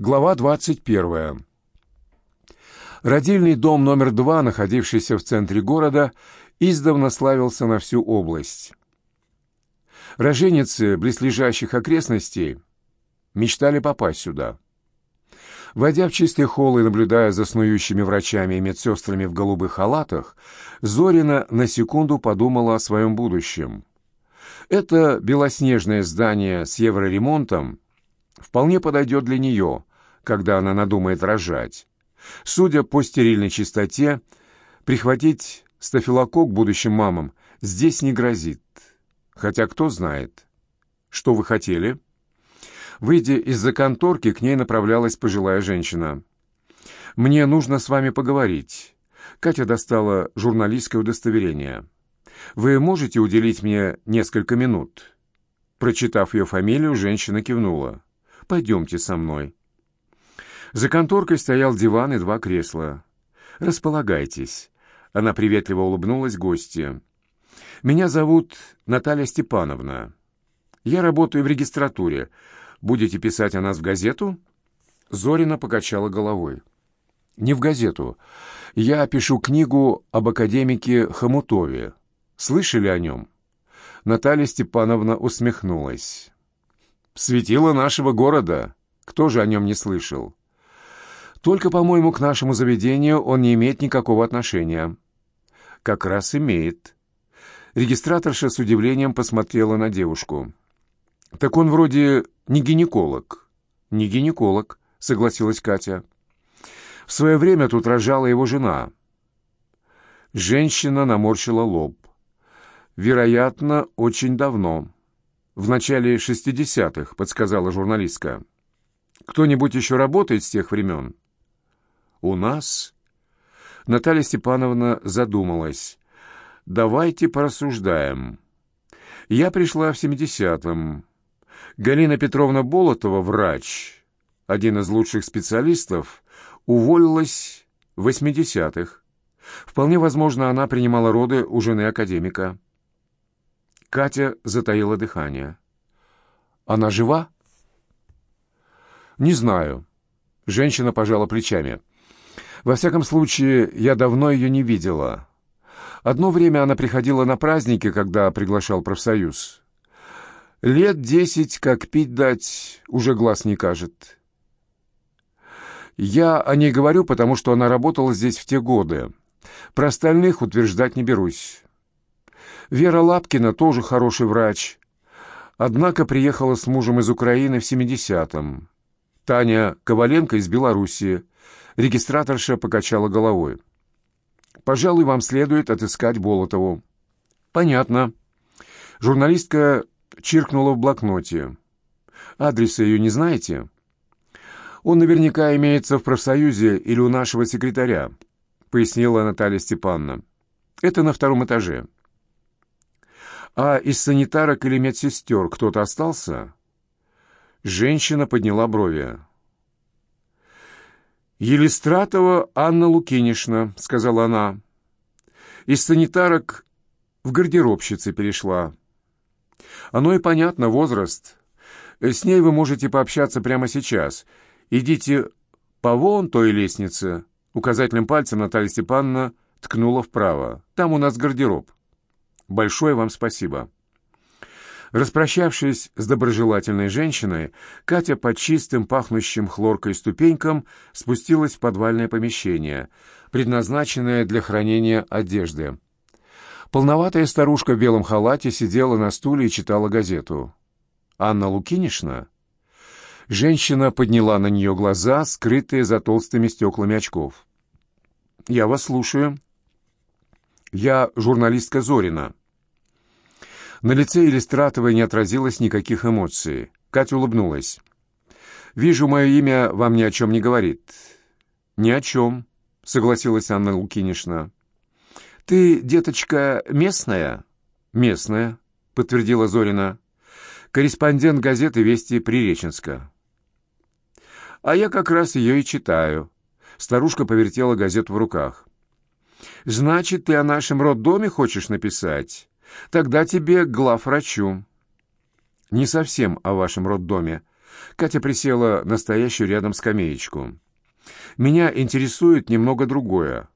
Глава 21. Родильный дом номер два, находившийся в центре города, издавна славился на всю область. Роженицы близлежащих окрестностей мечтали попасть сюда. Войдя в чистый холл и наблюдая за снующими врачами и медсестрами в голубых халатах, Зорина на секунду подумала о своем будущем. Это белоснежное здание с евроремонтом вполне подойдет для нее, когда она надумает рожать. Судя по стерильной чистоте, прихватить стафилококк будущим мамам здесь не грозит. Хотя кто знает. Что вы хотели?» Выйдя из-за конторки, к ней направлялась пожилая женщина. «Мне нужно с вами поговорить». Катя достала журналистское удостоверение. «Вы можете уделить мне несколько минут?» Прочитав ее фамилию, женщина кивнула. «Пойдемте со мной». За конторкой стоял диван и два кресла. «Располагайтесь». Она приветливо улыбнулась гостье. «Меня зовут Наталья Степановна. Я работаю в регистратуре. Будете писать о нас в газету?» Зорина покачала головой. «Не в газету. Я пишу книгу об академике Хомутове. Слышали о нем?» Наталья Степановна усмехнулась. «Светило нашего города. Кто же о нем не слышал?» «Только, по-моему, к нашему заведению он не имеет никакого отношения». «Как раз имеет». Регистраторша с удивлением посмотрела на девушку. «Так он вроде не гинеколог». «Не гинеколог», — согласилась Катя. «В свое время тут рожала его жена». Женщина наморщила лоб. «Вероятно, очень давно. В начале шестидесятых», — подсказала журналистка. «Кто-нибудь еще работает с тех времен?» «У нас?» Наталья Степановна задумалась. «Давайте порассуждаем. Я пришла в семидесятом. Галина Петровна Болотова, врач, один из лучших специалистов, уволилась в 80-х. Вполне возможно, она принимала роды у жены академика. Катя затаила дыхание. «Она жива?» «Не знаю». Женщина пожала плечами. «Во всяком случае, я давно ее не видела. Одно время она приходила на праздники, когда приглашал профсоюз. Лет десять, как пить дать, уже глаз не кажет. Я о ней говорю, потому что она работала здесь в те годы. Про остальных утверждать не берусь. Вера Лапкина тоже хороший врач. Однако приехала с мужем из Украины в 70-м. Таня Коваленко из Белоруссии. Регистраторша покачала головой. «Пожалуй, вам следует отыскать Болотову». «Понятно». Журналистка чиркнула в блокноте. «Адреса ее не знаете?» «Он наверняка имеется в профсоюзе или у нашего секретаря», — пояснила Наталья Степановна. «Это на втором этаже». «А из санитарок или медсестер кто-то остался?» Женщина подняла брови. «Елистратова Анна Лукинишна», — сказала она. «Из санитарок в гардеробщицы перешла. Оно и понятно, возраст. С ней вы можете пообщаться прямо сейчас. Идите по вон той лестнице. Указательным пальцем Наталья Степановна ткнула вправо. Там у нас гардероб. Большое вам спасибо. Распрощавшись с доброжелательной женщиной, Катя по чистым, пахнущим хлоркой ступенькам спустилась в подвальное помещение, предназначенное для хранения одежды. Полноватая старушка в белом халате сидела на стуле и читала газету. «Анна Лукинишна?» Женщина подняла на нее глаза, скрытые за толстыми стеклами очков. «Я вас слушаю». «Я журналистка Зорина». На лице иллюстратовой не отразилось никаких эмоций. Катя улыбнулась. «Вижу, мое имя вам ни о чем не говорит». «Ни о чем», — согласилась Анна Лукинишна. «Ты, деточка, местная?» «Местная», — подтвердила Зорина. «Корреспондент газеты «Вести Приреченска». «А я как раз ее и читаю». Старушка повертела газету в руках. «Значит, ты о нашем роддоме хочешь написать? Тогда тебе к главврачу». «Не совсем о вашем роддоме», Катя присела на стоящую рядом скамеечку. «Меня интересует немного другое.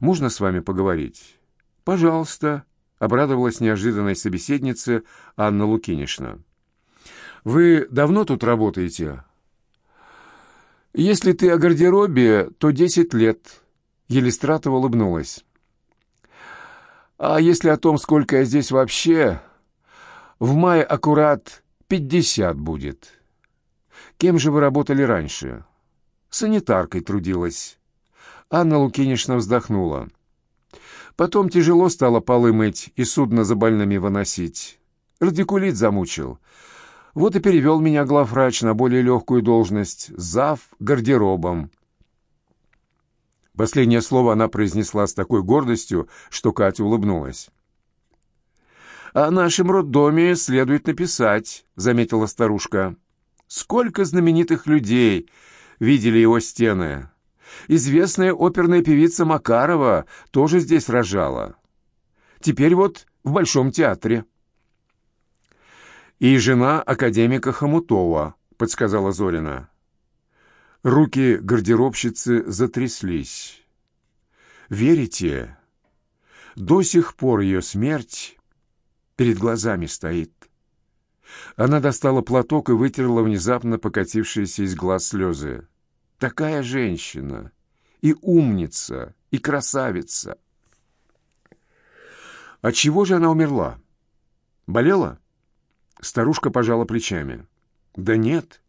Можно с вами поговорить?» «Пожалуйста», — обрадовалась неожиданной собеседнице Анна Лукинишна. «Вы давно тут работаете?» «Если ты о гардеробе, то десять лет», — Елистратова улыбнулась. «А если о том, сколько я здесь вообще, в мае аккурат пятьдесят будет». «Кем же вы работали раньше?» «Санитаркой трудилась». Анна Лукинишна вздохнула. Потом тяжело стало полы мыть и судно за больными выносить. Радикулит замучил. Вот и перевел меня главврач на более легкую должность — зав гардеробом. Последнее слово она произнесла с такой гордостью, что Катя улыбнулась. «О нашем роддоме следует написать», — заметила старушка. Сколько знаменитых людей видели его стены. Известная оперная певица Макарова тоже здесь рожала. Теперь вот в Большом театре. «И жена академика Хомутова», — подсказала Зорина. Руки гардеробщицы затряслись. «Верите? До сих пор ее смерть перед глазами стоит». Она достала платок и вытерла внезапно покатившиеся из глаз слезы. Такая женщина! И умница, и красавица! От чего же она умерла? Болела? Старушка пожала плечами. Да нет,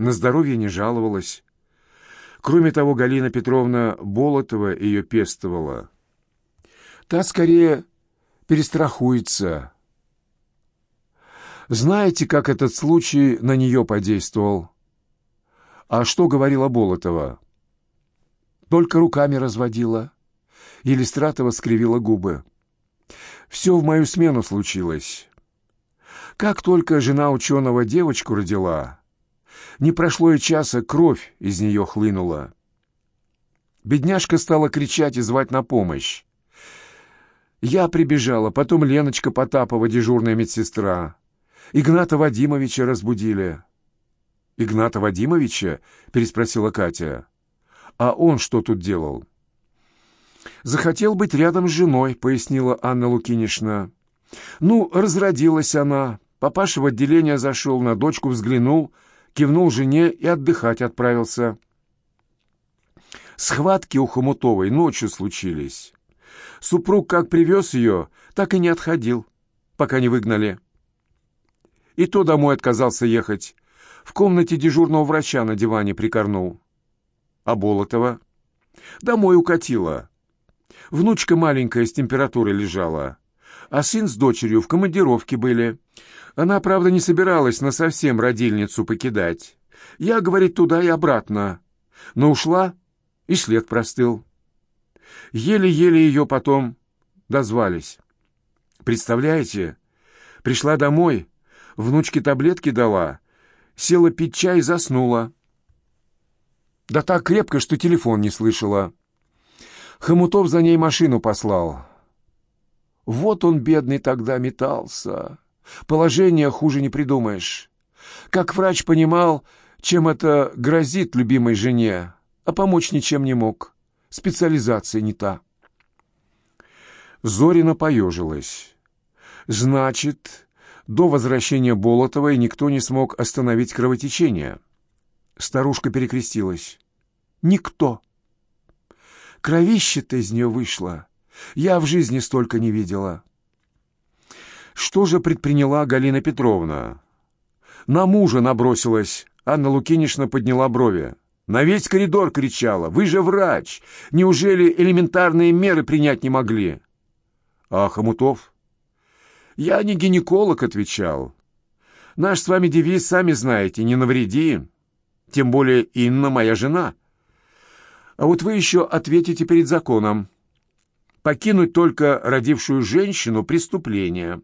на здоровье не жаловалась. Кроме того, Галина Петровна Болотова ее пестовала. Та скорее перестрахуется, знаете, как этот случай на нее подействовал? А что говорила Болотова? Только руками разводила. Елистратова скривила губы. Все в мою смену случилось. Как только жена ученого девочку родила, не прошло и часа, кровь из нее хлынула. Бедняжка стала кричать и звать на помощь. Я прибежала, потом Леночка Потапова, дежурная медсестра. Игната Вадимовича разбудили». «Игната Вадимовича?» — переспросила Катя. «А он что тут делал?» «Захотел быть рядом с женой», — пояснила Анна Лукинишна. «Ну, разродилась она. Папаша в отделение зашел, на дочку взглянул, кивнул жене и отдыхать отправился». Схватки у Хомутовой ночью случились. Супруг как привез ее, так и не отходил, пока не выгнали. И то домой отказался ехать. В комнате дежурного врача на диване прикорнул. А Болотова? Домой укатила. Внучка маленькая с температурой лежала. А сын с дочерью в командировке были. Она, правда, не собиралась на совсем родильницу покидать. Я, говорит, туда и обратно. Но ушла, и след простыл. Еле-еле ее потом дозвались. Представляете, пришла домой, Внучке таблетки дала, села пить чай и заснула. Да так крепко, что телефон не слышала. Хомутов за ней машину послал. Вот он, бедный, тогда метался. Положение хуже не придумаешь. Как врач понимал, чем это грозит любимой жене, а помочь ничем не мог. Специализация не та. Зорина поежилась. «Значит, до возвращения Болотовой никто не смог остановить кровотечение. Старушка перекрестилась. «Никто!» Кровище-то из нее вышло. Я в жизни столько не видела. Что же предприняла Галина Петровна? На мужа набросилась. Анна Лукинишна подняла брови. На весь коридор кричала. «Вы же врач! Неужели элементарные меры принять не могли?» А Хомутов? «Я не гинеколог», — отвечал. «Наш с вами девиз, сами знаете, не навреди. Тем более Инна моя жена. А вот вы еще ответите перед законом. Покинуть только родившую женщину — преступление».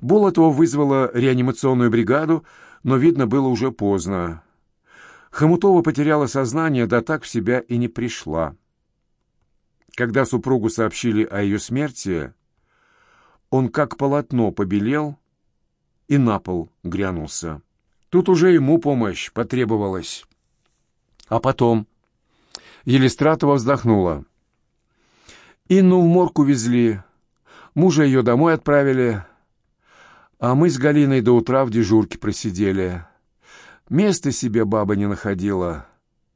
Болотова вызвала реанимационную бригаду, но, видно, было уже поздно. Хомутова потеряла сознание, да так в себя и не пришла. Когда супругу сообщили о ее смерти, он как полотно побелел и на пол грянулся. Тут уже ему помощь потребовалась. А потом... Елистратова вздохнула. Инну в морг увезли, мужа ее домой отправили, а мы с Галиной до утра в дежурке просидели. Места себе баба не находила.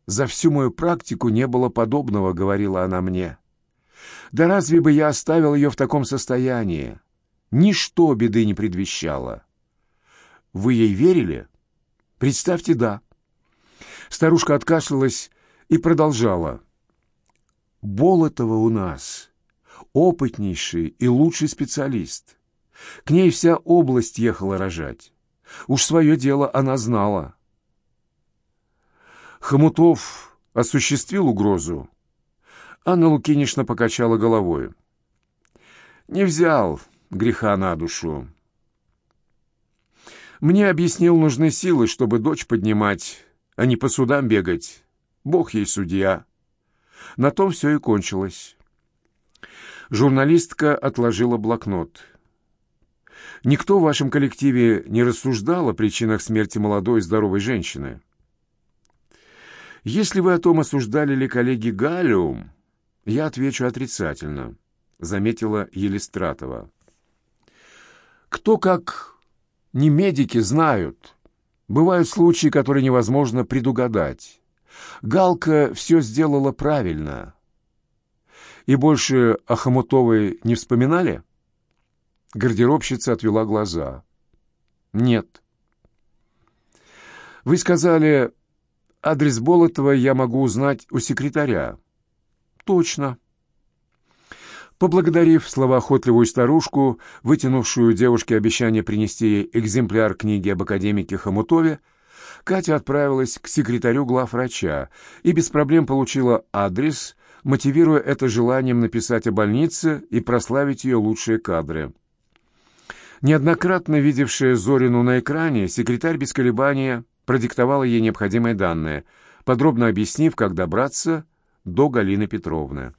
За всю мою практику не было подобного, говорила она мне. Да разве бы я оставил ее в таком состоянии? Ничто беды не предвещало. Вы ей верили? Представьте, да. Старушка откашлялась и продолжала. Болотова у нас опытнейший и лучший специалист. К ней вся область ехала рожать. Уж свое дело она знала. Хомутов осуществил угрозу. Анна Лукинишна покачала головой. «Не взял греха на душу. Мне объяснил, нужны силы, чтобы дочь поднимать, а не по судам бегать. Бог ей судья». На том все и кончилось. Журналистка отложила блокнот. «Никто в вашем коллективе не рассуждал о причинах смерти молодой и здоровой женщины?» «Если вы о том осуждали ли коллеги Галиум, я отвечу отрицательно», — заметила Елистратова. «Кто как не медики знают. Бывают случаи, которые невозможно предугадать. Галка все сделала правильно. И больше о Хомутовой не вспоминали? Гардеробщица отвела глаза. Нет. Вы сказали, адрес Болотова я могу узнать у секретаря. Точно. Поблагодарив словоохотливую старушку, вытянувшую девушке обещание принести ей экземпляр книги об академике Хомутове, Катя отправилась к секретарю главврача и без проблем получила адрес, мотивируя это желанием написать о больнице и прославить ее лучшие кадры. Неоднократно видевшая Зорину на экране, секретарь без колебания продиктовала ей необходимые данные, подробно объяснив, как добраться до Галины Петровны.